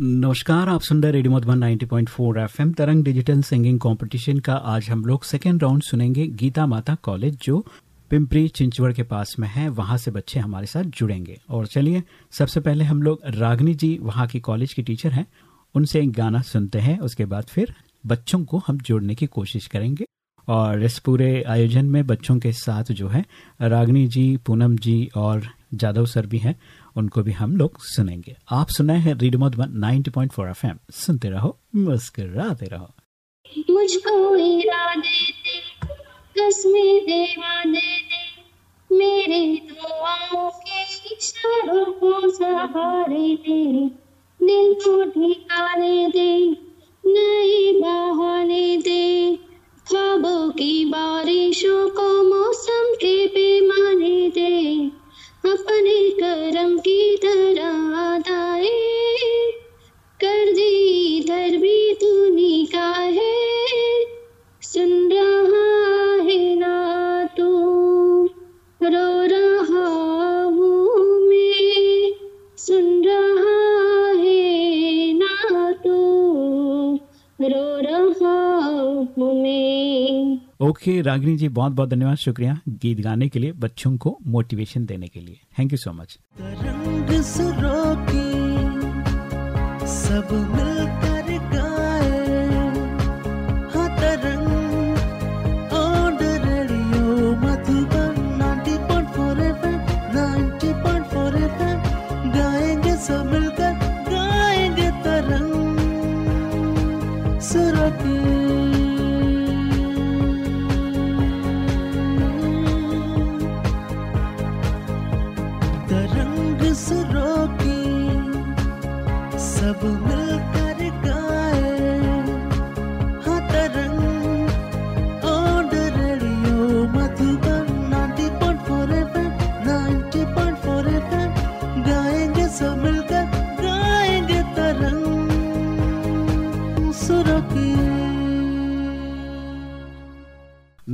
नमस्कार, आप सुन रहे radio Madhuban 90.4 FM, Tarang digital singing competition का आज हम लोग सेकेंड राउंड सुनेंगे गीता माता कॉलेज, जो पिंपरी चिंचवड़ के पास में है, वहाँ से बच्चे हमारे साथ जुड़ेंगे। और चलिए, सबसे पहले हम लोग रागनी जी, वहाँ की कॉलेज की टीचर हैं, उनसे एक गाना सुनते हैं, उसके बाद फिर बच्चों को हम जोड़ने की कोशिश करेंगे। और इस पूरे आयोजन में बच्चों के साथ जो है, रागनी जी, पूनम जी और जादव सर भी हैं उनको भी हम लोग सुनेंगे। आप सुनाए हैं रीड मधुबन 90.4 एफएम। सुनते रहो, मुस्कुराते रहो। मुझको इरादे दे कसमें दे दे, मेरे दुआओं के इशारों को सहारे दे। दिल को ठिकाने दे, नए बहाने दे। ख्वाबों की बारिशों को मौसम के पैमाने दे। अपने कर्म की तरह आदाए। कर दी इधर भी ओके, रागिनी जी, बहुत बहुत धन्यवाद, शुक्रिया गीत गाने के लिए, बच्चों को मोटिवेशन देने के लिए। थैंक यू सो मच सब मिलकर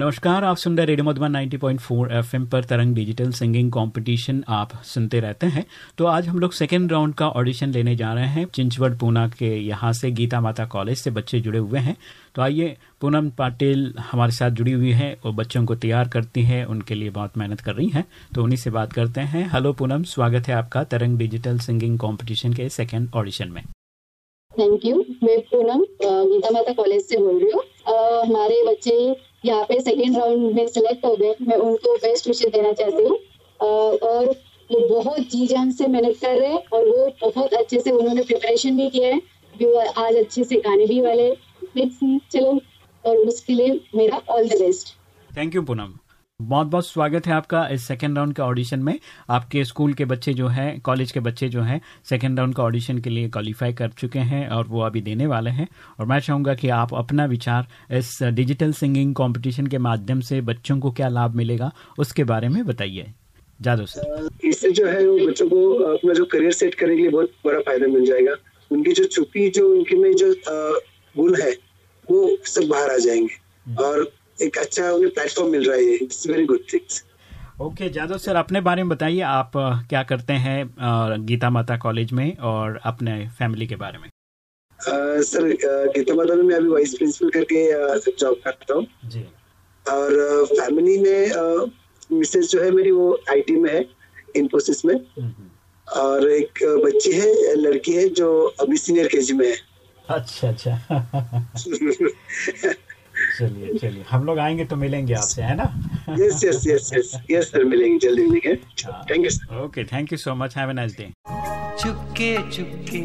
नमस्कार, आप सुन रहे रेडियो मधुबन 90.4 एफएम पर तरंग डिजिटल सिंगिंग कंपटीशन आप सुनते रहते हैं। तो आज हम लोग सेकेंड राउंड का ऑडिशन लेने जा रहे हैं। चिंचवड़ पूना के यहाँ से गीता माता कॉलेज से बच्चे जुड़े हुए हैं। तो आइए, पूनम पाटिल हमारे साथ जुड़ी हुई है और बच्चों को तैयार करती है, उनके लिए बहुत मेहनत कर रही हैं। तो उन्हीं से बात करते हैं। हेलो पूनम, स्वागत है आपका तरंग डिजिटल सिंगिंग कॉम्पिटिशन के सेकेंड ऑडिशन में। थैंक यू मैं पूनम गीता माता कॉलेज से बोल रही हूँ। हमारे बच्चे यहाँ पे सेकेंड राउंड में सिलेक्ट हो गए। मैं उनको बेस्ट विशेष देना चाहती हूँ। और वो बहुत जी जान से मेहनत कर रहे हैं और वो बहुत अच्छे से उन्होंने प्रिपरेशन भी किया है। भी आज अच्छे से गाने भी वाले चलो, और उसके लिए मेरा all the best thank you Poonam बहुत बहुत स्वागत है आपका इस सेकेंड राउंड के ऑडिशन में। आपके स्कूल के बच्चे जो हैं कॉलेज के बच्चे जो हैं सेकेंड राउंड का ऑडिशन के लिए क्वालिफाई कर चुके हैं और वो अभी देने वाले हैं। और मैं चाहूँगा कि आप अपना विचार इस डिजिटल सिंगिंग कंपटीशन के माध्यम से बच्चों को क्या लाभ मिलेगा उसके बारे में बताइए। जादव सर। इससे जो है वो बच्चों को अपना जो करियर सेट करने के लिए बहुत बड़ा फ़ायदा मिल जाएगा। उनकी जो छुपी जो उनके में जो गुण है वो सब बाहर आ जाएँगे। और एक अच्छा प्लेटफॉर्म मिल रहा है it's very good things okay Jadhav sir अपने बारे में बताइए आप क्या करते हैं गीता माता कॉलेज में और अपने फैमिली के बारे में? आ, सर गीता माता में मैं अभी वाइस प्रिंसिपल करके जॉब करता हूँ। और फैमिली में मिसेज जो है मेरी वो आईटी में है इन्फोसिस में। और एक बच्ची है लड़की है जो अभी सीनियर केजी में है। अच्छा अच्छा। चलिए चलिए। हम लोग आएँगे तो मिलेंगे आपसे है ना? Yes yes yes yes yes sir मिलेंगे जल्दी मिलेंगे। Thank you okay thank you so much have a nice day चुपके चुपके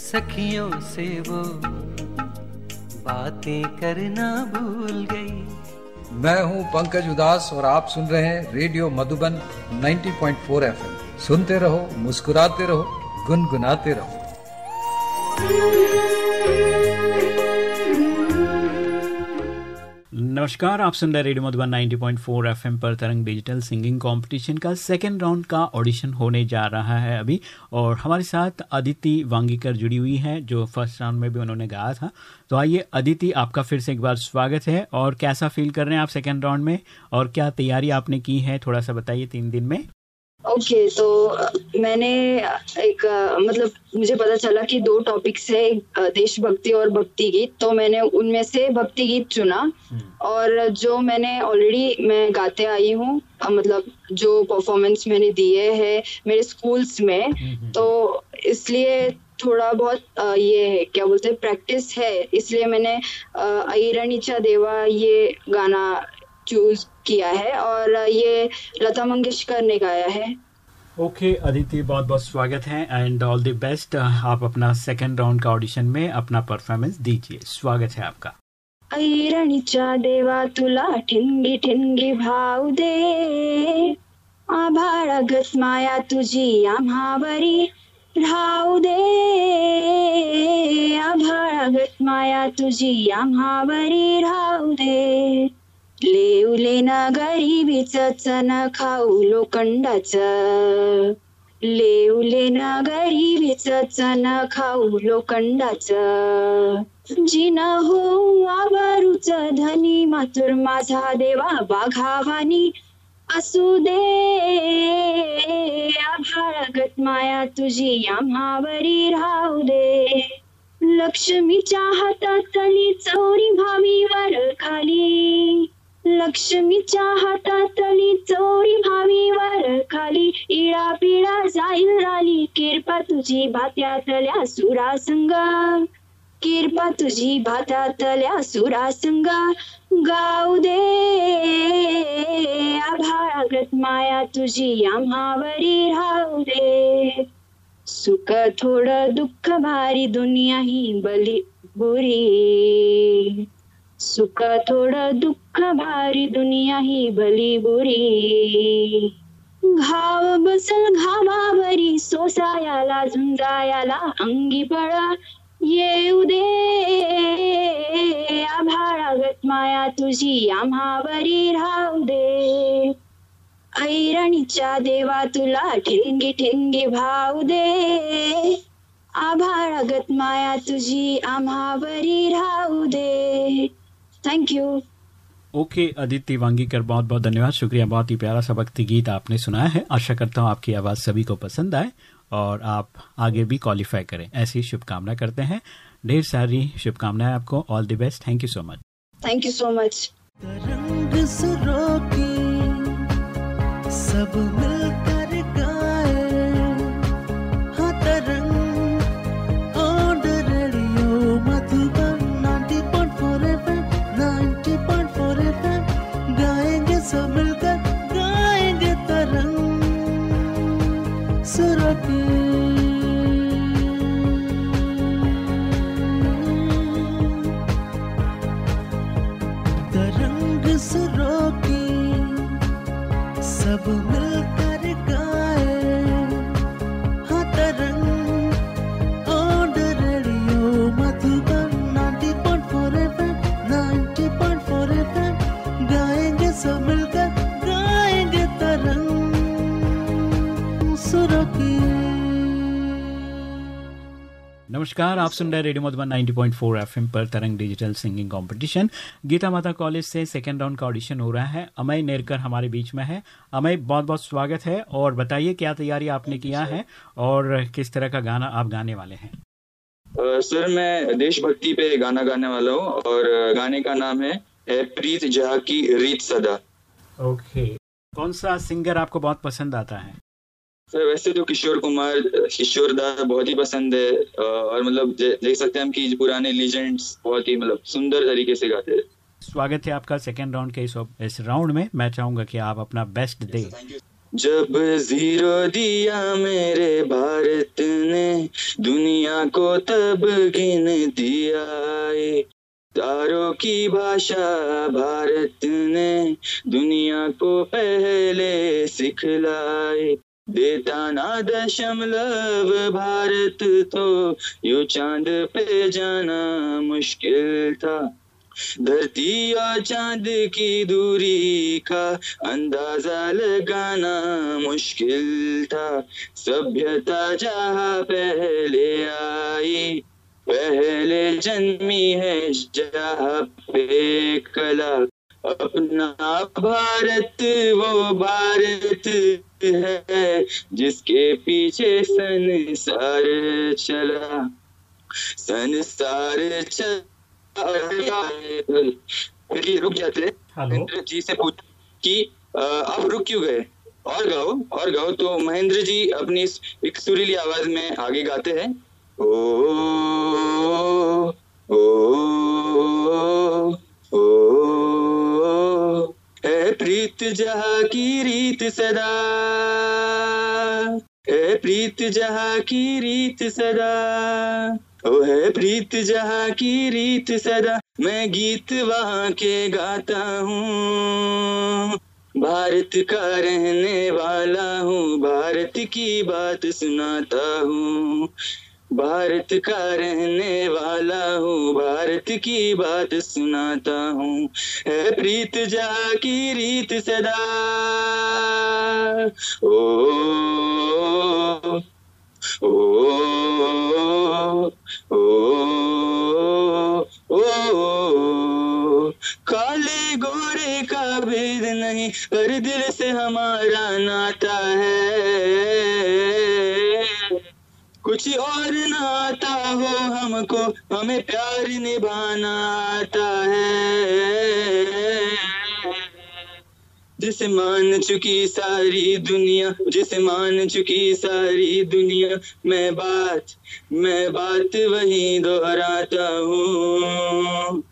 सखियों से वो बातें करना भूल गई। मैं हूँ पंकज उदास और आप सुन रहे हैं रेडियो मधुबन 90.4 एफएम। सुनते रहो मुस्कुराते रहो गुनगुनाते रहो। नमस्कार, आप सुन रहे रेडियो मधुबन 90.4 एफएम पर तरंग डिजिटल सिंगिंग कंपटीशन का सेकेंड राउंड का ऑडिशन होने जा रहा है अभी। और हमारे साथ अदिति वांगीकर जुड़ी हुई हैं, जो फ़र्स्ट राउंड में भी उन्होंने गाया था। तो आइए अदिति आपका फिर से एक बार स्वागत है। और कैसा फील कर रहे हैं आप सेकेंड राउंड में? और क्या तैयारी आपने की है? थोड़ा सा बताइए तीन दिन में। ओके okay, तो मैंने एक मतलब मुझे पता चला कि दो टॉपिक्स है देशभक्ति और भक्ति गीत। तो मैंने उनमें से भक्ति गीत चुना। और जो मैंने ऑलरेडी मैं गाते आई हूँ मतलब जो परफॉर्मेंस मैंने दिए है मेरे स्कूल्स में तो इसलिए थोड़ा बहुत ये है क्या बोलते हैं प्रैक्टिस है। इसलिए मैंने अईरणीचा देवा ये गाना चूज़ किया है और ये लता मंगेशकर ने गाया है। ओके okay, अदिति बहुत बहुत स्वागत है एंड ऑल द बेस्ट आप अपना सेकंड राउंड का ऑडिशन में अपना परफॉर्मेंस दीजिए। स्वागत है आपका। ऐरणीच्या देवा तुला ठिणगी ठिणगी भाव दे। आभाळगत माया तुझी आम्हावरी राहू दे। आभाळगत माया तुझी आम्हावरी राहू दे। लेवले ना गरिबीच चण खाऊ लोखंडाच. लेवले ना गरिबीच चण खाऊ लोखंडाच. जिना हो आवारूच धनी मातुर माझा देवा बाघावानी. असू दे आभाळगत माया तुझी आम्हावरी राहू दे. लक्ष्मीच्या हातातली चोरी भावीवर खाली. लक्ष्मीच्या हातातली चोरी भावी वर खाली इळा पिळा जाईल राली. किरपा तुझी भात्यातल्या सुरासंग किरपा तुझी भातातल्या सुरासंग गाऊ दे आभाळागत माया तुझी आम्हावरी राहू दे. सुख थोडं दुःख भारी दुनिया ही बली बुरी. सुख थोडं दुःख भारी दुनिया ही भली बुरी। घाव बसल घावावरी सोसायाला, झुंजायाला अंगी पळा येऊ दे आभाळागत माया तुझी आम्हावरी राहू दे। ऐरणीच्या देवा, तुला ठिणगी ठिणगी भाव दे। आभाळागत माया तुझी आम्हावरी राहू दे। Thank you okay Aditi Wangikar बहुत बहुत धन्यवाद। शुक्रिया बहुत ही प्यारा सा भक्ति गीत आपने सुनाया है। आशा करता हूँ आपकी आवाज़ सभी को पसंद आए और आप आगे भी क्वालिफाई करें। ऐसी शुभकामना करते हैं। ढेर सारी शुभकामनाएँ आपको। All the best thank you so much thank you so much रंग सब मिलकर नमस्कार आप सुन रहे रेडियो मधुबन 90.4 एफएम पर Tarang digital singing competition. Gita माता कॉलेज से सेकेंड राउंड का ऑडिशन हो रहा है। अमय नेरकर हमारे बीच में है। अमय बहुत बहुत स्वागत है और बताइए क्या तैयारी आपने किया है और किस तरह का गाना आप गाने वाले हैं? सर मैं देशभक्ति पे गाना गाने वाला हूँ और गाने का नाम है, है प्रीत जहा की रीत सदा। ओके कौन सा सिंगर आपको बहुत पसंद आता है? सर वैसे तो किशोर कुमार किशोर दा बहुत ही पसंद है और मतलब देख सकते हैं हम कि पुराने लीजेंड्स बहुत ही मतलब सुंदर तरीके से गाते हैं। स्वागत है आपका सेकेंड राउंड के इस इस राउंड में। मैं चाहूँगा कि आप अपना बेस्ट दे। जब ज़ीरो दिया मेरे भारत ने दुनिया को तब गिन दिया तारों की भाषा भारत ने दुनिया को पहले सिखलाई। देता ना दशमलव भारत तो यू चाँद पे जाना मुश्किल था। धरती और चाँद की दूरी का अंदाज़ा लगाना मुश्किल था। सभ्यता जहाँ पहले आई, पहले जन्मी है जहाँ पे कला। अपना भारत, वो भारत है जिसके पीछे संसार चला संसार चला रुक जाते महेंद्र जी से पूछ कि आप रुक क्यों गए और गाओ और गाओ तो महेंद्र जी अपनी एक सुरीली आवाज़ में आगे गाते हैं ओ ओ ओ, ओ ओ ओ है प्रीत जहा की रीत सदा। है प्रीत जहा की रीत सदा। ओ है प्रीत जहा की रीत सदा। मैं गीत वहाँ के गाता हूँ। भारत का रहने वाला हूँ। भारत की बात सुनाता हूँ। भारत का रहने वाला हूँ। भारत की बात सुनाता हूँ। है प्रीत जा की रीत सदा। ओ ओ ओ ओ, काले गोरे का भेद नहीं, पर दिल से हमारा नाता है। कुछ और ना आता हो हमको, हमें प्यार निभाना आता है। जिसे मान चुकी सारी दुनिया, जिसे मान चुकी सारी दुनिया, मैं बात मैं बात वही दोहराता हूँ।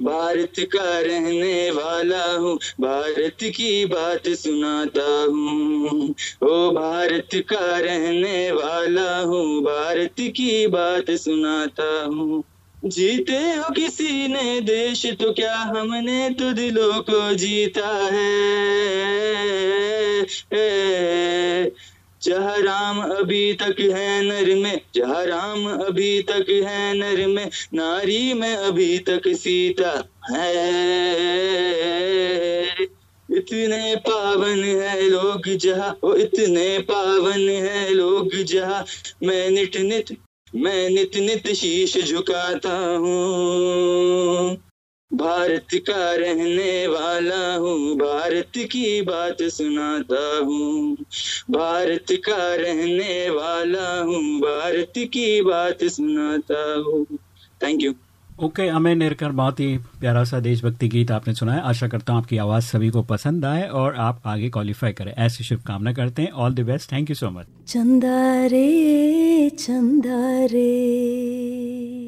भारत का रहने वाला हूँ, भारत की बात सुनाता हूँ। ओ भारत का रहने वाला हूँ, भारत की बात सुनाता हूँ। जीते हो किसी ने देश तो क्या हमने तो दिलों को जीता है? जहाँ राम अभी तक है नर में, जहाँ राम अभी तक है नर में, नारी में अभी तक सीता है। इतने पावन है लोग जहा, ओ इतने पावन है लोग जहा। मैं नित नित, मैं नित नित शीश झुकाता हूँ। भारत का रहने वाला हूँ भारत की बात सुनाता हूँ। भारत का रहने वाला हूँ भारत की बात सुनाता हूँ। Thank you okay okay, Amay Nerkar बहुत ही प्यारा सा देशभक्ति गीत आपने सुना है। आशा करता हूँ आपकी आवाज़ सभी को पसंद आए और आप आगे क्वालिफाई करें। ऐसी शुभकामना करते हैं। All the best thank you so much चंदा रे चंदा रे।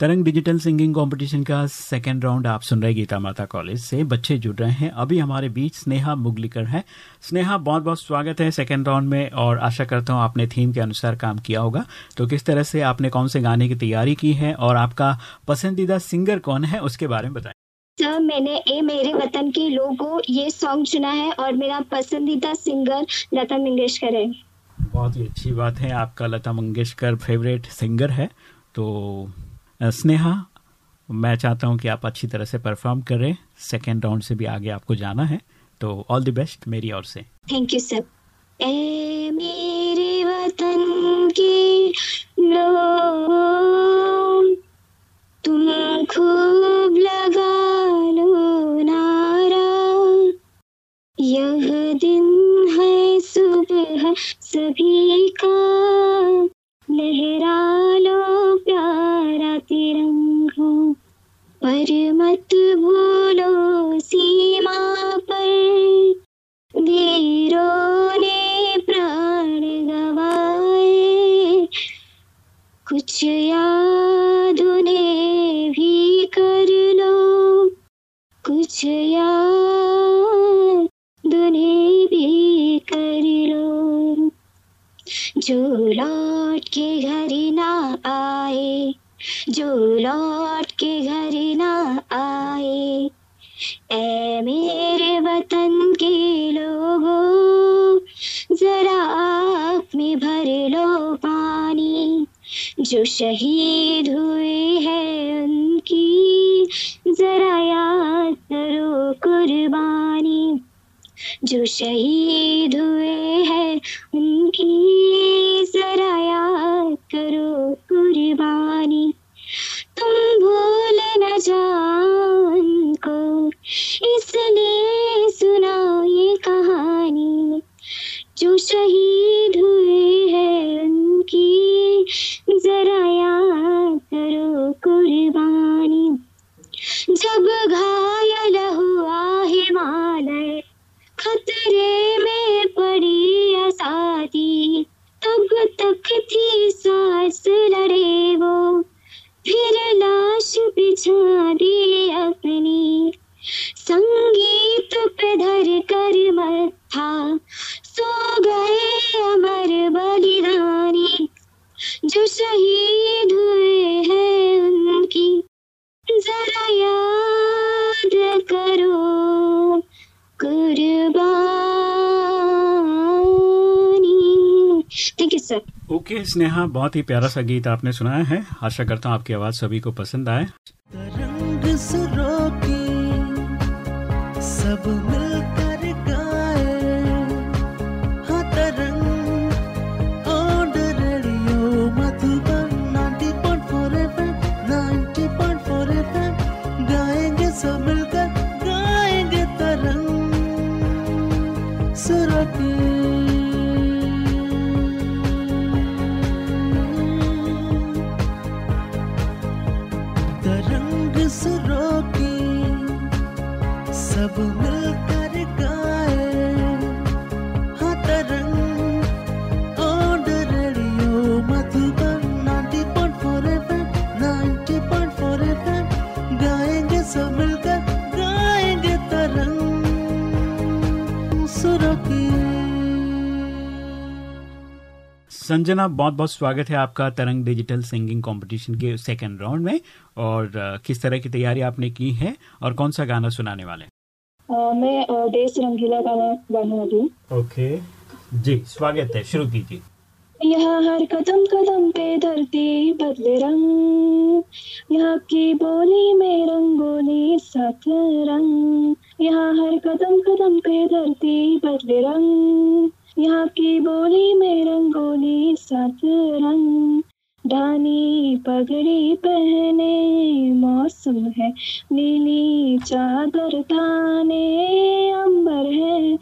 Tarang digital singing competition का सेकेंड राउंड आप सुन रहे गीता माता कॉलेज से। बच्चे जुड़ रहे हैं। अभी हमारे बीच स्नेहा मुगलिकर है। स्नेहा बहुत बहुत स्वागत है सेकेंड राउंड में और आशा करता हूँ आपने थीम के अनुसार काम किया होगा। तो किस तरह से आपने कौन से गाने की तैयारी की है और आपका पसंदीदा सिंगर कौन है उसके बारे में बताएँ। सर मैंने ए मेरे वतन के लोगों ये सॉन्ग चुना है और मेरा पसंदीदा सिंगर लता मंगेशकर है। बहुत ही अच्छी बात है। आपका लता मंगेशकर फेवरेट सिंगर है। तो स्नेहा, मैं चाहता हूँ कि आप अच्छी तरह से परफॉर्म करें। सेकेंड राउंड से भी आगे आपको जाना है। तो ऑल द बेस्ट मेरी ओर से। थैंक यू सर ए, मेरे वतन के लोग तुम खूब लगा लो नारा। यह दिन है सुबह, सभी का लहरा लो। पर मत भूलो सीमा पर। वीरों ने प्राण गवाए। कुछ याद उन्हें भी कर लो। कुछ याद उन्हें भी कर लो। जो लौट के घर ना आए जो लौट के घर ना आए। ऐ मेरे वतन के लोगों, जरा आँख में भर लो पानी। जो शहीद हुए हैं उनकी, जरा याद करो कुर्बानी। जो शहीद हुए हैं स्नेहा, बहुत ही प्यारा सा गीत आपने सुनाया है। आशा करता हूँ आपकी आवाज़ सभी को पसंद आए। संजना बहुत बहुत स्वागत है आपका तरंग डिजिटल सिंगिंग कंपटीशन के सेकंड राउंड में। और किस तरह की तैयारी आपने की है और कौन सा गाना सुनाने वाले मैं देश रंगीला गाना गाने वाली हूँ। ओके। जी स्वागत है। शुरू कीजिए। यहाँ हर कदम कदम पे धरती बदले रंग। यहाँ की बोली में रंगोली साथ रंग। यहाँ हर कदम कदम पे धरती बदले रंग। यहाँ की बोली में रंगोली साथ रंग। धानी पगड़ी पहने, मौसम है नीली चादर ताने, अंबर है।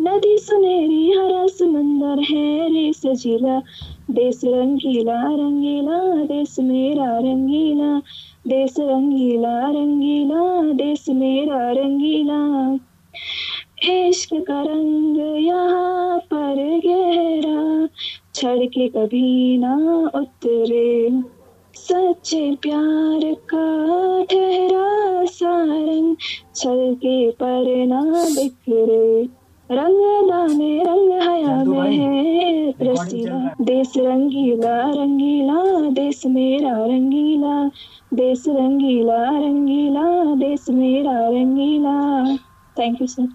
नदी सुनहरी, हरा समंदर है रे सजीला। देश रंगीला रंगीला, देश मेरा रंगीला। देश रंगीला रंगीला, देश मेरा रंगीला। इश्क का रंग यहाँ पर गहरा छड़ के कभी ना उतरे। सच्चे प्यार का ठहरा सा रंग छल के पर ना बिखरे। रंग दाने रंग हया में है रसीला। देश रंगीला रंगीला देश मेरा रंगीला। देश रंगीला रंगीला देश मेरा रंगीला। Thank you sir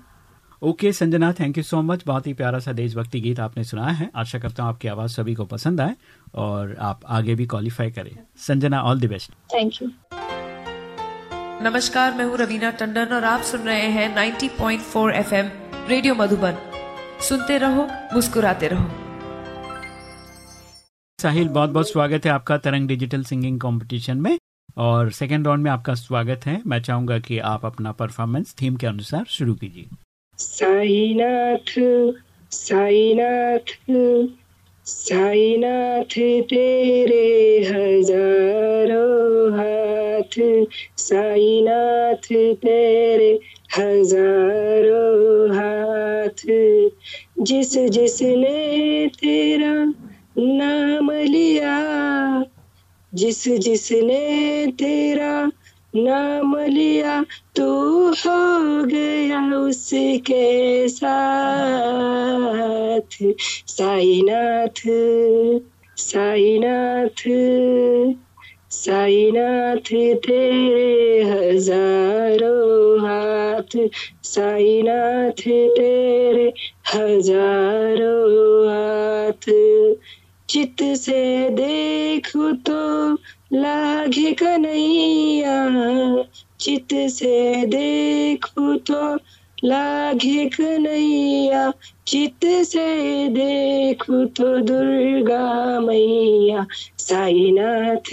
okay Sanjana thank you so much बहुत ही प्यारा सा देशभक्ति गीत आपने सुनाया है। आशा करता हूँ आपकी आवाज़ सभी को पसंद आए और आप आगे भी क्वालिफाई करें। Sanjana all the best thank you नमस्कार मैं हूँ रवीना टंडन और आप सुन रहे हैं 90.4 एफएम रेडियो मधुबन। सुनते रहो मुस्कुराते रहो। साहिल बहुत बहुत स्वागत है आपका तरंग डिजिटल सिंगिंग कंपटीशन में। और सेकेंड राउंड में आपका स्वागत है। मैं चाहूँगा कि आप अपना परफॉर्मेंस थीम के अनुसार शुरू कीजिए। साईनाथ साईनाथ साईनाथ तेरे हज़ारों हाथ, साईनाथ तेरे हज़ारों हाथ। जिस जिसने तेरा नाम लिया, जिस जिसने तेरा नाम लिया तू हो गया उसके साथ। साईनाथ साईनाथ साईनाथ तेरे हज़ारों हाथ। साईनाथ तेरे हज़ारों हाथ। चित से देखो तो लागे कन्हैया। चित से देखू तो लागे कन्हैया। चित से देखू तो दुर्गा मैया। साईनाथ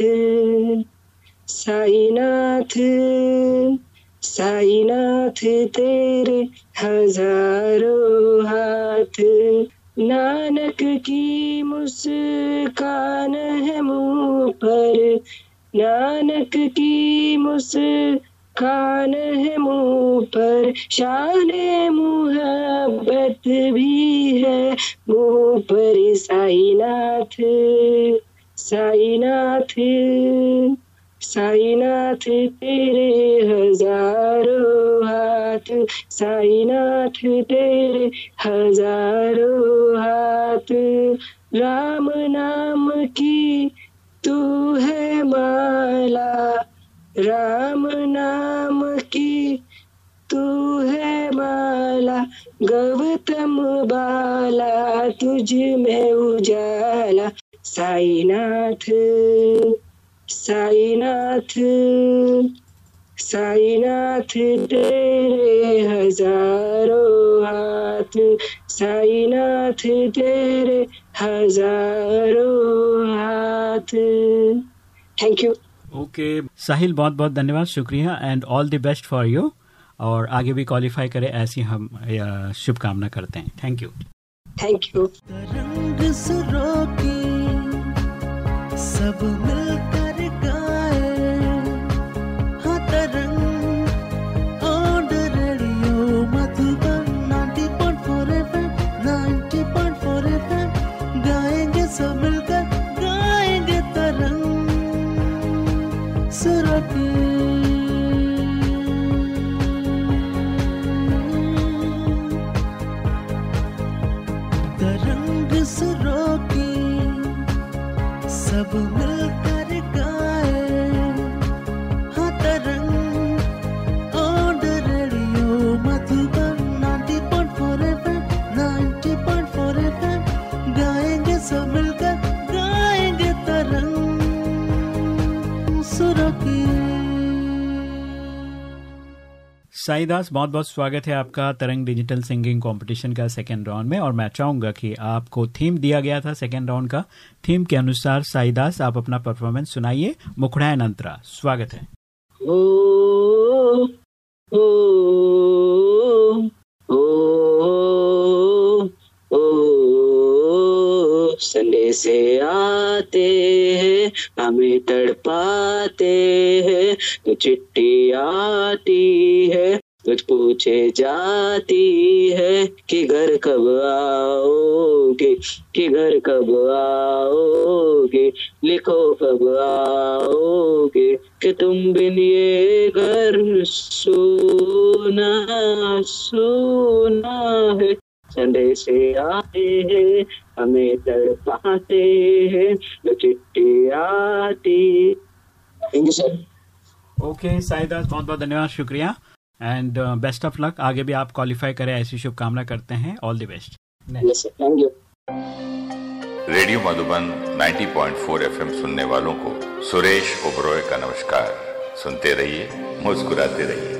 साईनाथ साईनाथ तेरे हज़ारों हाथ। नानक की मुस्कान है मुँह पर। नानक की मुस्कान है मुँह पर। शान मुहब्बत भी है मुँह पर। साईनाथ साईनाथ। साईनाथ तेरे हज़ारों हाथ साईनाथ तेरे हज़ारों हाथ। राम नाम की तू है माला, राम नाम की तू है माला, गौतम बाला तुझ में उजाला साईनाथ साईनाथ साईनाथ तेरे हज़ारों हाथ साईनाथ तेरे हज़ारों हाथ। थैंक यू ओके साहिल बहुत बहुत धन्यवाद शुक्रिया and all the best for you और आगे भी क्वालिफाई करें ऐसी हम शुभकामना करते हैं. थैंक यू थैंक यू रंग सुरों की सब मिलकर साईदास बहुत बहुत स्वागत है आपका तरंग डिजिटल सिंगिंग कंपटीशन का सेकेंड राउंड में और मैं चाहूँगा कि आपको थीम दिया गया था सेकेंड राउंड का थीम के अनुसार साईदास आप अपना परफॉर्मेंस सुनाइए मुखड़ायन अंतरा स्वागत है ओ, ओ, ओ ओ ओ संडे से आते हैं, हमें तड़पाते हैं। तो चिट्ठी आती है कुछ पूछे जाती है कि घर कब आओगे, कि घर कब आओगे, लिखो कब आओगे कि तुम बिन ये घर सोना सोना है। संडे से आते हैं हमें तड़पाते हैं तो चिट्ठी आती। Thank you sir okay Saidas बहुत बहुत धन्यवाद शुक्रिया। एंड बेस्ट ऑफ़ लक आगे भी आप क्वालिफाई करें ऐसी शुभकामना करते हैं। All the best thank you radio Madhuban 90.4 FM सुनने वालों को सुरेश ओबरॉय का नमस्कार। सुनते रहिए मुस्कुराते रहिए।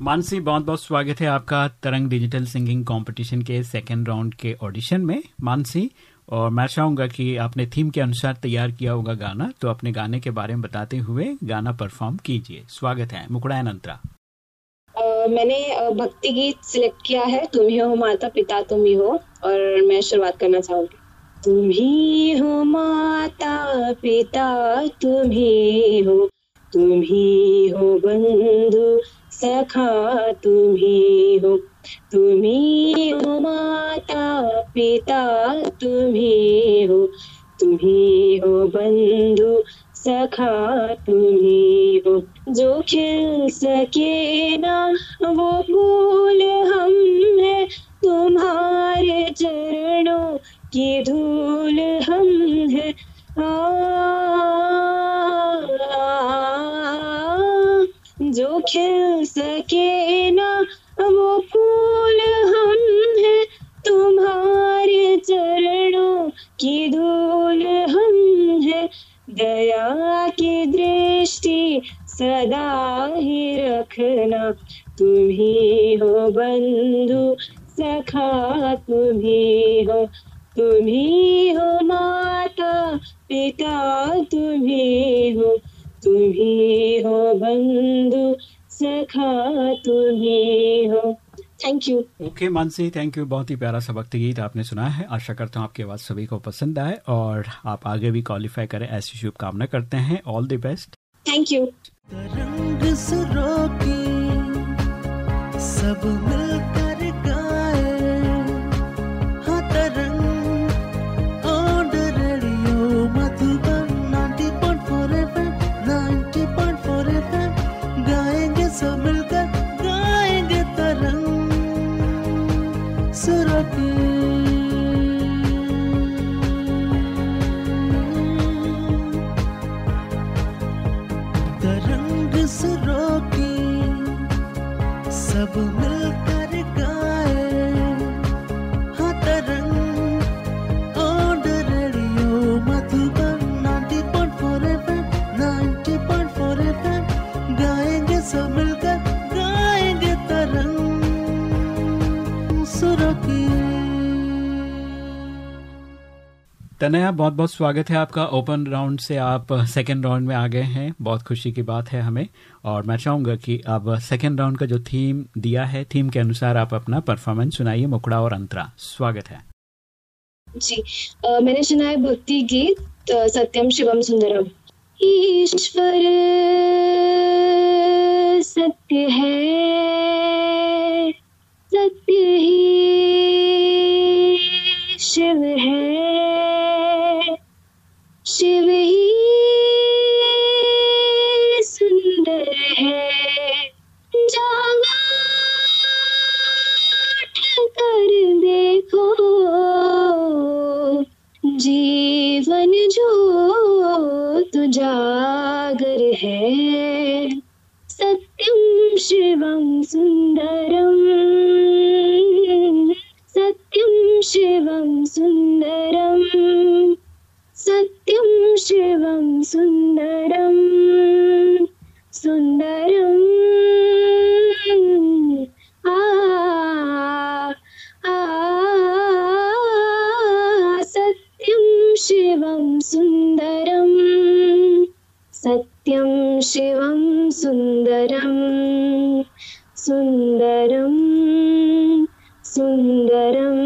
मानसी बहुत बहुत स्वागत है आपका तरंग डिजिटल सिंगिंग कंपटीशन के सेकेंड राउंड के ऑडिशन में। मानसी और मैं चाहूँगा कि आपने थीम के अनुसार तैयार किया होगा गाना तो अपने गाने के बारे में बताते हुए गाना परफॉर्म कीजिए। स्वागत है मुकुड़ायन अंतरा अ, मैंने भक्ति गीत सिलेक्ट किया है तुम ही हो माता पिता तुम ही हो और मैं शुरुआत करना चाहूँगी। तुम ही हो माता पिता तुम ही हो तुम ही हो बंधु सखा तुम ही हो तुम ही हो माता पिता तुम ही हो तुम ही हो बंधु सखा तुम ही हो जो खिल सके ना वो फूल हम है तुम्हारे चरणों की धूल हम है आ, आ, आ, आ, आ, आ, आ, आ, जो खिल सके ना, वो फूल हम है। तुम्हारे चरणों की धूल हम है। दया की दृष्टि सदा ही रखना। तुम ही बंधु, सखा तुम ही हो। तुम ही माता, पिता तुम ही। हो तुम ही हो बंधु सखा तुम ही। हो thank you okay Mansi thank you बहुत ही प्यारा सा भक्ति गीत आपने सुना है। आशा करता हूँ आपकी आवाज़ सभी को पसंद आए और आप आगे भी क्वालिफाई करें ऐसी शुभकामना करते हैं। All the best thank you Tarang सुरों की सब मिलकर तनया बहुत बहुत स्वागत है आपका ओपन राउंड से। आप सेकेंड राउंड में आ गए हैं। बहुत खुशी की बात है हमें। और मैं चाहूँगा कि अब सेकेंड राउंड का जो थीम दिया है थीम के अनुसार आप अपना परफॉर्मेंस सुनाइए मुखड़ा और अंतरा। स्वागत है। जी। अ, मैंने सुना है भक्ति गीत सत्यम शिवम सुंदरम। ईश्वर सत्य है सत्य ही शिव है। तुजागर है। सत्यम शिवम सुंदरम सत्यम शिवम सुंदरम सत्यम शिवम सुंदरम सुंदरम सत्यं शिवं सुन्दरम् सुन्दरं सुन्दरम्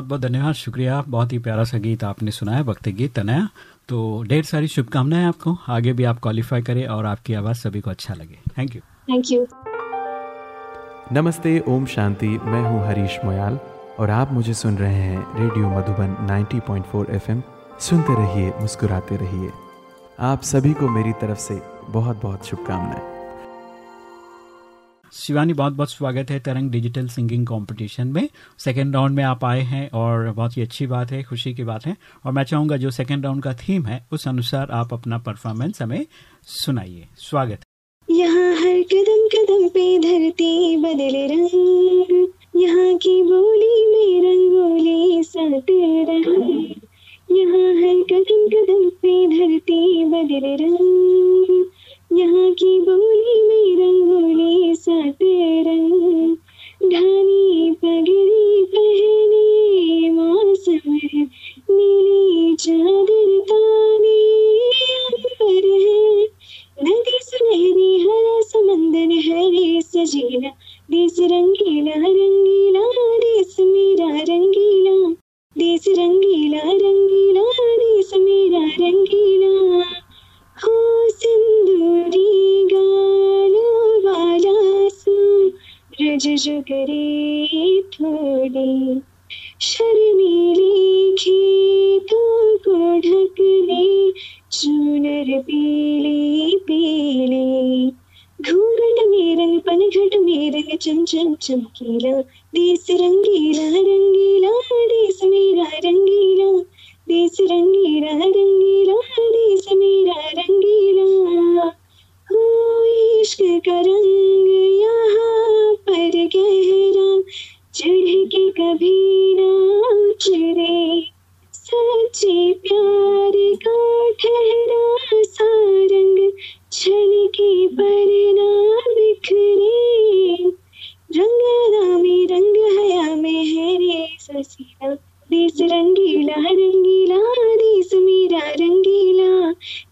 बहुत बहुत धन्यवाद। शुक्रिया। बहुत ही प्यारा सा गीत आपने सुनाया भक्ति गीत तनया तो ढेर सारी शुभकामनाएँ आपको। आगे भी आप क्वालिफाई करें और आपकी आवाज़ सभी को अच्छा लगे। थैंक यू थैंक यू नमस्ते ओम शांति। मैं हूँ हरीश मोयाल और आप मुझे सुन रहे हैं रेडियो मधुबन 90.4 एफएम। सुनते रहिए मुस्कुराते रहिए। आप सभी को मेरी तरफ़ से बहुत बहुत शुभकामनाएँ। शिवानी, बहुत बहुत स्वागत है तरंग डिजिटल सिंगिंग कंपटीशन में। सेकंड राउंड में आप आए हैं और बहुत ही अच्छी बात है, खुशी की बात है। और मैं चाहूँगा जो सेकंड राउंड का थीम है, उस अनुसार आप अपना परफॉर्मेंस हमें सुनाइए। स्वागत यहाँ हर कदम कदम पे धरती बदले रंग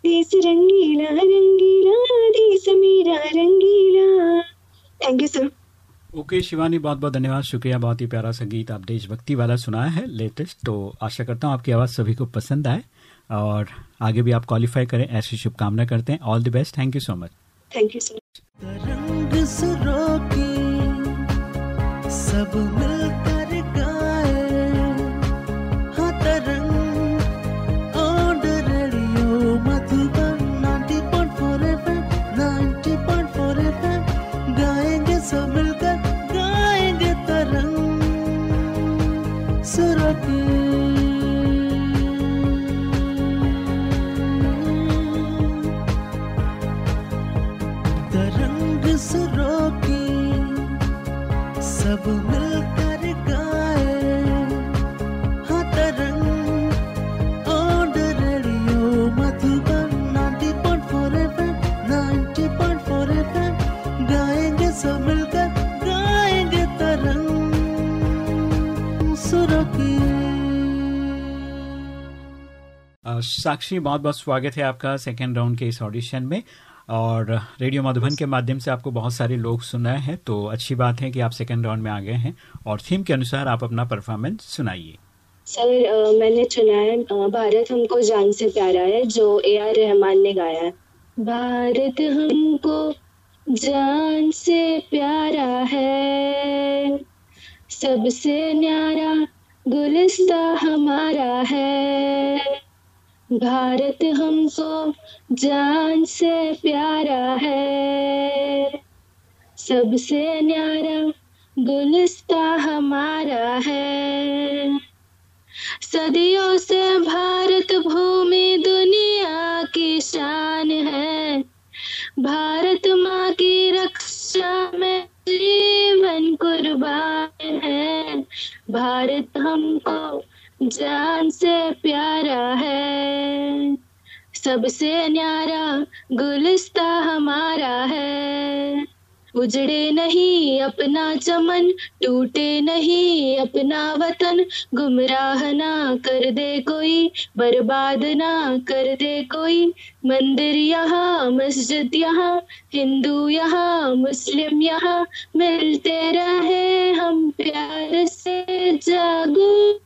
देश रंगीला रंगीला देश मेरा रंगीला। Thank you sir okay okay, Shivani बहुत बहुत धन्यवाद। शुक्रिया बहुत ही प्यारा संगीत आप देशभक्ति वाला सुनाया है लेटेस्ट तो आशा करता हूँ आपकी आवाज़ सभी को पसंद आए और आगे भी आप क्वालिफाई करें ऐसी शुभकामना करते हैं। All the best thank you so much thank you so much सब साक्षी बहुत बहुत स्वागत है आपका सेकेंड राउंड के इस ऑडिशन में। और रेडियो मधुबन के माध्यम से आपको बहुत सारे लोग सुन रहे हैं तो अच्छी बात है कि आप सेकेंड राउंड में आ गए हैं। और थीम के अनुसार आप अपना परफॉर्मेंस सुनाइए। सर अ, मैंने चुना है भारत हमको जान से प्यारा है जो ए आर रहमान ने गाया है। भारत हमको जान से प्यारा है सबसे न्यारा गुलिस्ता हमारा है। भारत हमको जान से प्यारा है। सबसे न्यारा गुलिस्ता हमारा है। सदियों से भारत भूमि दुनिया की शान है। भारत माँ की रक्षा में जीवन कुर्बान है। भारत हमको जान से प्यारा है। सबसे न्यारा गुलिस्ता हमारा है। उजड़े नहीं अपना चमन, टूटे नहीं अपना वतन। गुमराह ना कर दे कोई, बर्बाद ना कर दे कोई। मंदिर यहाँ, मस्जिद यहाँ, हिंदू यहाँ, मुस्लिम यहाँ। मिलते रहे हम प्यार से जागो।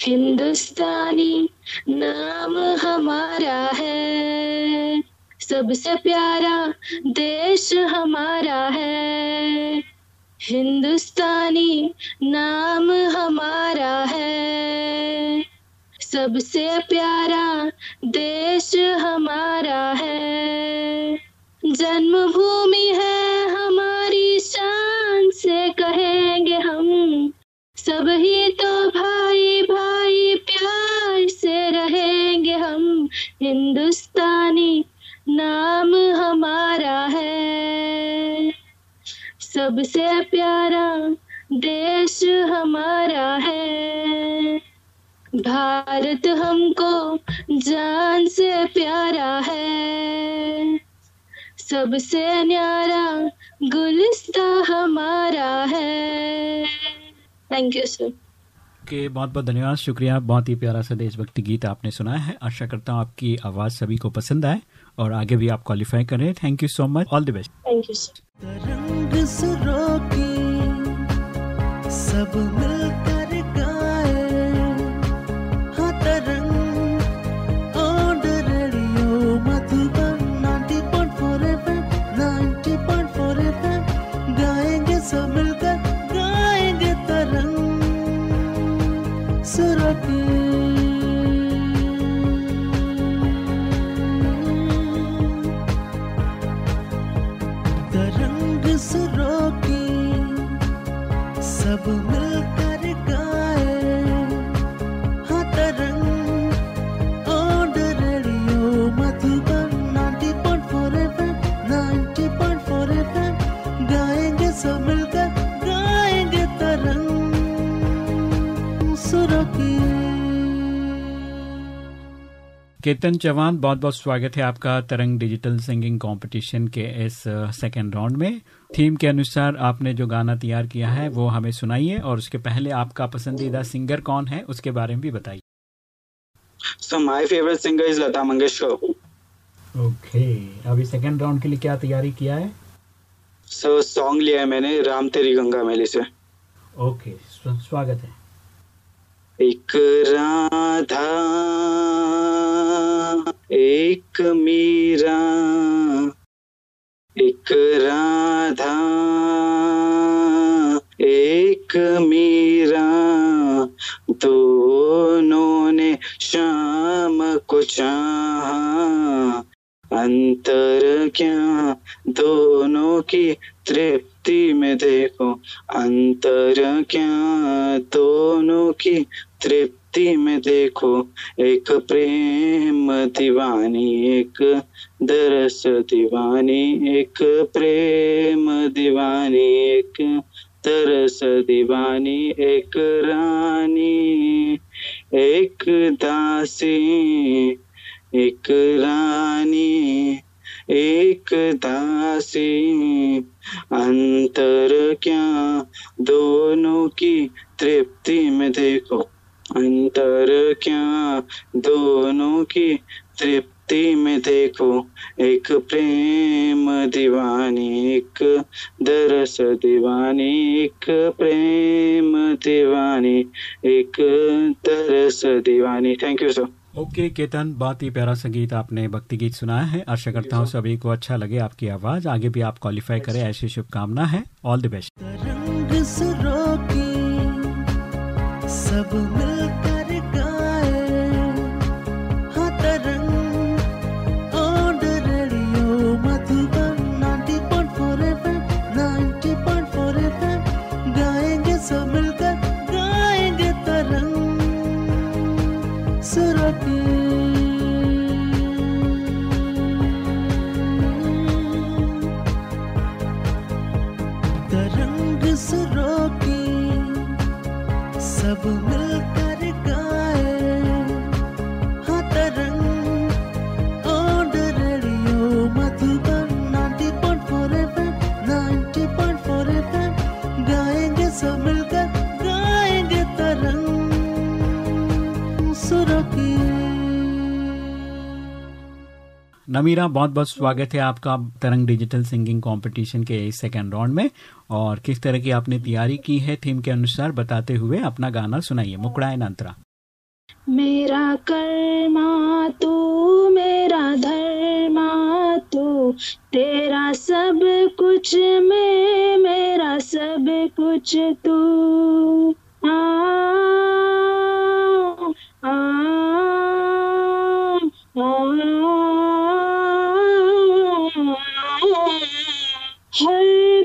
हिंदुस्तानी नाम हमारा है। सबसे प्यारा देश हमारा है। हिंदुस्तानी नाम हमारा है। सबसे प्यारा देश हमारा है। जन्मभूमि है हमारी शान से कहेंगे हम। सब ही तो भाई भाई प्यार से रहेंगे हम। हिंदुस्तानी नाम हमारा है। सबसे प्यारा देश हमारा है। भारत हमको जान से प्यारा है। सबसे न्यारा गुलिस्ता हमारा है। थैंक यू सर के बहुत बहुत धन्यवाद। शुक्रिया। बहुत ही प्यारा सा देशभक्ति गीत आपने सुनाया है। आशा करता हूँ आपकी आवाज़ सभी को पसंद आए। और आगे भी आप क्वालिफाई करें thank you so much all the best thank you Tarang सुरों की सब मिलकर गाए। हाँ Tarang on radio Madhuban 90.4 FM 90.4 FM. गाएँगे सब मिलकर गाएँगे तरंग सुरों की। केतन चौहान बहुत बहुत स्वागत है आपका तरंग डिजिटल सिंगिंग कंपटीशन के इस सेकेंड राउंड में। थीम के अनुसार आपने जो गाना तैयार किया है वो हमें सुनाइए और उसके पहले आपका पसंदीदा सिंगर कौन है उसके बारे में भी बताइए। So my favourite singer is Lata Mangeshkar okay अभी सेकेंड राउंड के लिए क्या तैयारी किया है? So सॉन्ग लिया है मैंने राम तेरी गंगा मैली से। ओके स्व- स्वागत है। एक राधा, एक मीरा, एक राधा, एक मीरा। दोनों ने शाम को चाहा, अंतर क्या? दोनों की तृप्ति में देखो, अंतर क्या? दोनों की तृप्ति में देखो, एक प्रेम दीवानी, एक दरस दीवानी, एक प्रेम दीवानी, एक तरस दीवानी, एक रानी, एक दासी, एक रानी, एक दासी। अंतर क्या? दोनों की तृप्ति में देखो। अंतर क्या? दोनों की तृप्ति में देखो एक प्रेम दीवानी एक दरस दीवानी एक प्रेम दीवानी एक तरस दीवानी। Thank you sir okay Ketan बहुत ही प्यारा संगीत आपने भक्ति गीत सुनाया है। आशा करता हूँ सभी को अच्छा लगे आपकी आवाज़। आगे भी आप क्वालिफाई करें ऐसी शुभकामना है। ऑल द बेस्ट सब मिलकर नमीरा बहुत बहुत स्वागत है आपका तरंग डिजिटल सिंगिंग कंपटीशन के सेकेंड राउंड में। और किस तरह की आपने तैयारी की है थीम के अनुसार बताते हुए अपना गाना सुनाइए मुकड़ाए नंतरा मेरा कर्मा तू मेरा धर्मा तू तेरा सब कुछ मैं मेरा सब कुछ तू। आ, आ, हर करम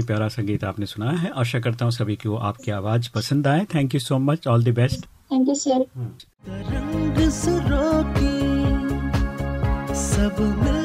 ही प्यारा संगीत आपने सुनाया है। आशा करता हूँ सभी को आपकी आवाज़ पसंद आए। Thank you so much all the best thank you sir सब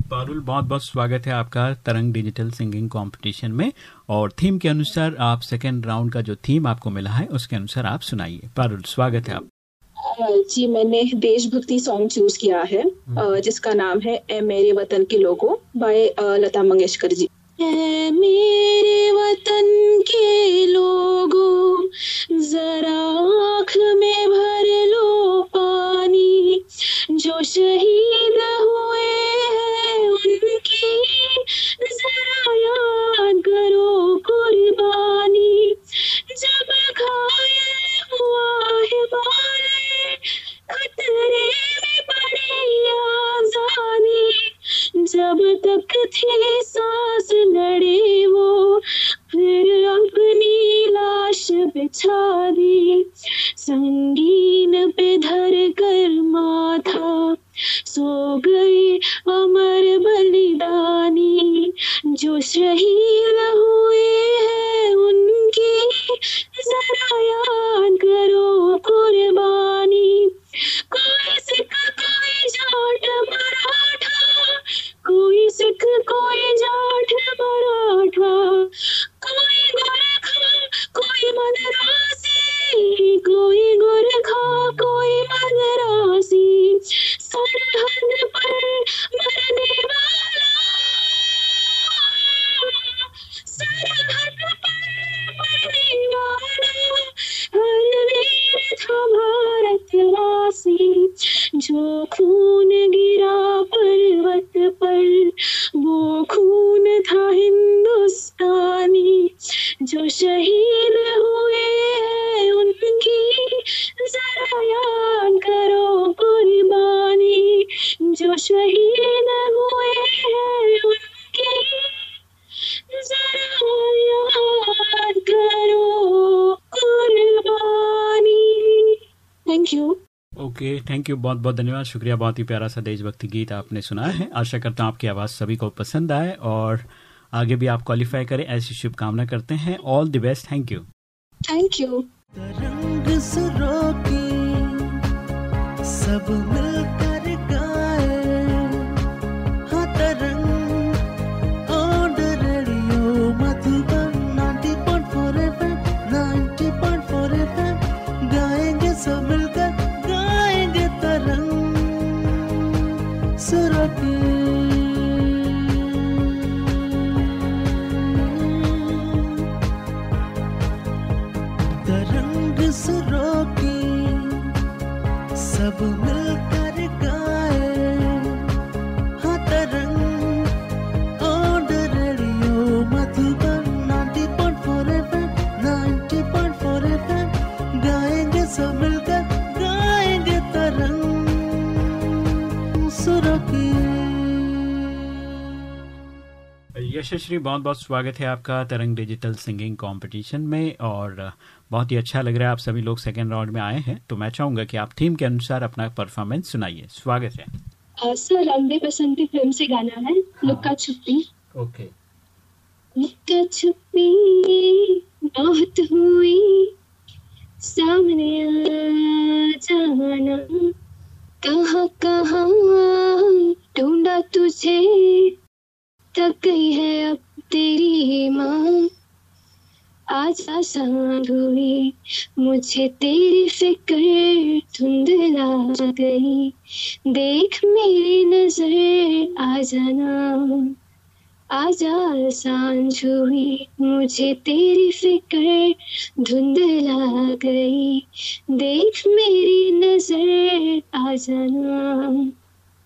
पारुल बहुत बहुत स्वागत है आपका तरंग डिजिटल सिंगिंग कंपटीशन में। और थीम के अनुसार आप सेकेंड राउंड का जो थीम आपको मिला है उसके अनुसार आप सुनाइए। पारुल स्वागत है आप जी मैंने देशभक्ति सॉन्ग चूज़ किया है जिसका नाम है ए मेरे वतन के लोगों बाय लता मंगेशकर जी। मेरे वतन के लोगों, जरा आँख में भर लो पानी। जो शहीद हुए हैं उनकी, जरा याद करो कुर्बानी। जब घायल हुआ है बाले, खतरे में पड़ी आज़ादी। जब तक थी सांस लड़े वो फिर अपनी लाश बिछा दी। यू बहुत बहुत धन्यवाद। शुक्रिया बहुत ही प्यारा सा देशभक्ति गीत आपने सुनाया है। आशा करता हूँ आपकी आवाज़ सभी को पसंद आए और आगे भी आप क्वालिफाई करें ऐसी शुभकामना करते हैं। All the best thank you thank you रंग सुरों की सब मिलकर You. यशस्वी बहुत बहुत स्वागत है आपका तरंग डिजिटल सिंगिंग कंपटीशन में और बहुत ही अच्छा लग रहा है आप सभी लोग सेकेंड राउंड में आए हैं तो मैं चाहूँगा कि आप थीम के अनुसार अपना परफॉर्मेंस सुनाइए। स्वागत है। आ, सर बसंती फ़िल्म से गाना है लुक्का छुपी ओके लुक्का छुपी बहुत हुई सामने आ जाना। कहाँ कहाँ ढूंढा तुझे। गई है अब तेरी माँ। आज आसान हुई, मुझे तेरी फ़िक्र धुंधला गई। देख मेरी नज़र, आ जाना। आजा साँझ हुई, मुझे तेरी फ़िक्र धुंधला गई। देख मेरी नज़र, आ जाना।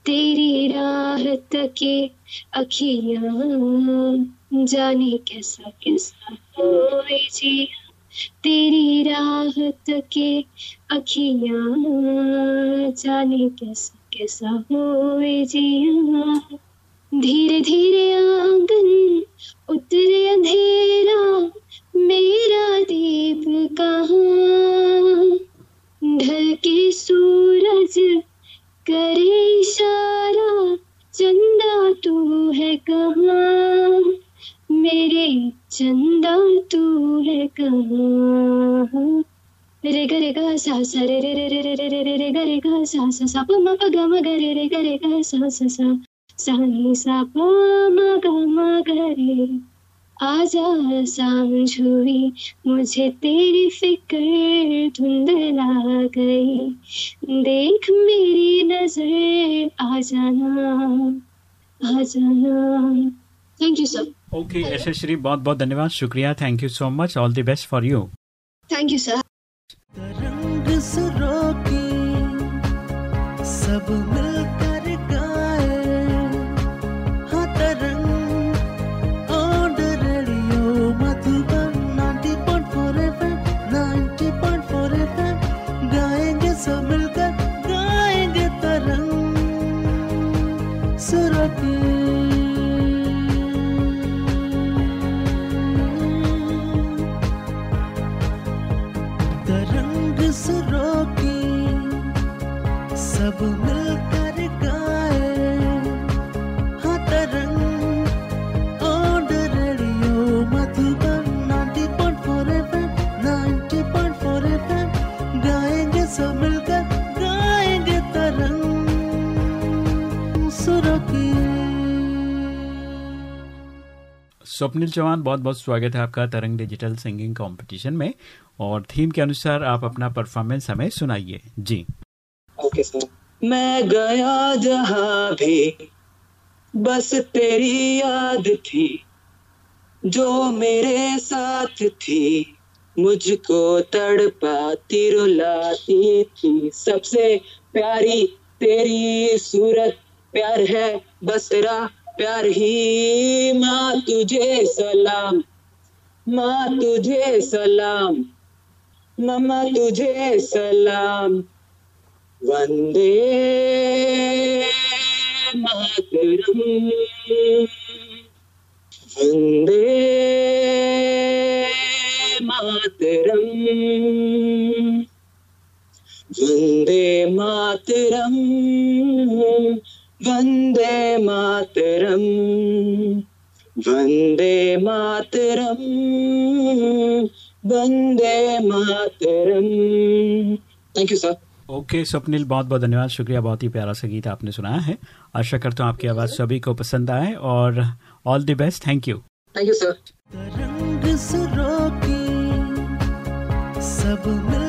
तेरी राह तके अखियाँ जाने कैसा कैसा होए जी तेरी राह तके अखियाँ जाने कैसा कैसा होए जिया। धीरे धीरे आँगन उतरे अंधेरा, मेरा दीप कहाँ? ढल के सूरज करे इशारा, चंदा तू है कहाँ? मेरे चंदा तू है कहाँ? रे ग रे ग, सा सा, रे रे रे रे रे रे रे रे रे ग रे ग, सा सा सा, प, म, प, ग, म, ग, रे रे, ग ग, सा सा सा। सा, नि, सा, प, म, ग म, ग, रे। आजा साँझ हुई मुझे तेरी फ़िक्र धुंधला गई। देख मेरी नज़र आ जाना आ जाना thank you sir okay Yashasvi बहुत बहुत धन्यवाद शुक्रिया thank you so much all the best for you thank you sir रंग सुरों की सब ti. स्वप्निल चौहान बहुत बहुत स्वागत है आपका तरंग डिजिटल सिंगिंग कंपटीशन में। और थीम के अनुसार आप अपना परफॉर्मेंस हमें सुनाइए। जी। ओके मैं गया जहाँ भी, बस तेरी याद थी, जो मेरे साथ थी, मुझको तड़पाती रुलाती थी। सबसे प्यारी तेरी सूरत, प्यार है, बस तेरा प्यार ही माँ तुझे सलाम, माँ तुझे सलाम, मम्मा तुझे सलाम। वंदे मातरम। वंदे मातरम। वंदे मातरम। वंदे मातरम वंदे मातरम वंदे मातरम। Thank you sir okay Swapnil बहुत बहुत धन्यवाद। शुक्रिया बहुत ही प्यारा सा गीत आपने सुनाया है। आशा करता हूँ आपकी आवाज़ सभी को पसंद आए और all the best thank you thank you sir रंग सब मिलकर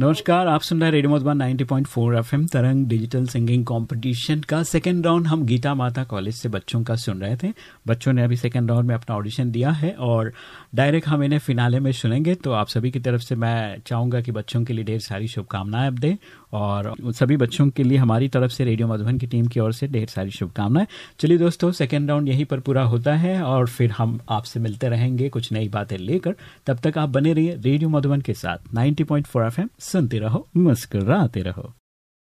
नमस्कार, आप सुन रहे हैं radio Madhuban 90.4 FM, Tarang digital singing competition का सेकंड राउंड हम गीता माता कॉलेज से बच्चों का सुन रहे थे। बच्चों ने अभी सेकंड राउंड में अपना ऑडिशन दिया है और डायरेक्ट हम इन्हें फिनाले में सुनेंगे तो आप सभी की तरफ़ से मैं चाहूँगा कि बच्चों के लिए ढेर सारी शुभकामनाएँ अब दें, और सभी बच्चों के लिए हमारी तरफ़ से रेडियो मधुबन की टीम की ओर से ढेर सारी शुभकामनाएँ। चलिए दोस्तों सेकेंड राउंड यहीं पर पूरा होता है, और फिर हम आपसे मिलते रहेंगे कुछ नई बातें लेकर। तब तक आप बने रहिए रेडियो मधुबन के साथ 90.4 एफएम, सुनते रहो, मुस्कुराते रहो।